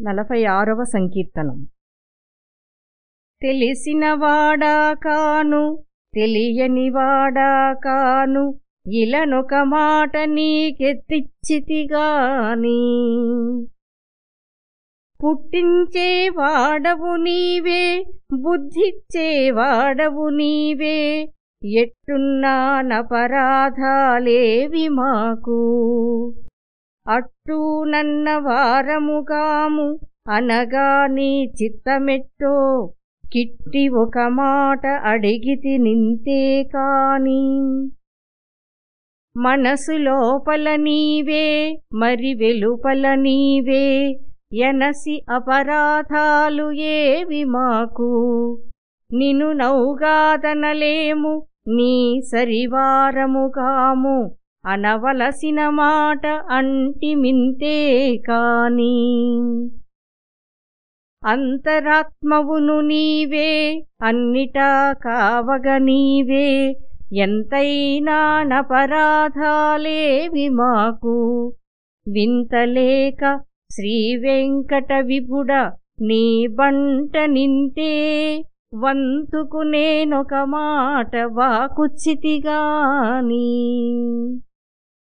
నలభై ఆరవ సంకీర్తనం తెలిసినవాడా కాను తెలియనివాడా కాను ఇలనొక మాట నీకెత్తిచ్చితిగాని. పుట్టించేవాడవు నీవే బుద్ధిచ్చేవాడవు నీవే ఎట్టున్నానపరాధాలేవి మాకు. అట్టూ నన్న వారముగాము అనగా నీ చిత్తమెట్టో. కిట్టి ఒక మాట అడిగితి నింతే కాని. మనసు లోపల నీవే మరి వెలుపల నీవే ఎనసి అపరాధాలు ఏవి మాకు? నిను నౌగాదనలేము నీ సరివారముగాము అనవలసిన మాట అంటిమింతే కాని. అంతరాత్మవును నీవే అన్నిటా కావగ నీవే ఎంతైనా నపరాధాలేవి మాకు. వింతలేక శ్రీవెంకట విభుడ నీ బంట నింతే వంతుకు నేనొక మాట వాకుచితిగాని.